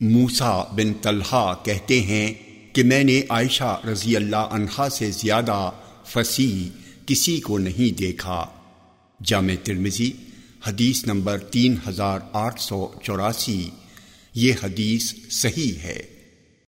موسا بن طلحہ کہتے ہیں کہ میں نے عائشہ رضی اللہ عنہا سے زیادہ فصیح کسی کو نہیں دیکھا۔ جامع ترمزی حدیث نمبر تین ہزار آٹھ سو چوراسی، یہ حدیث صحیح ہے۔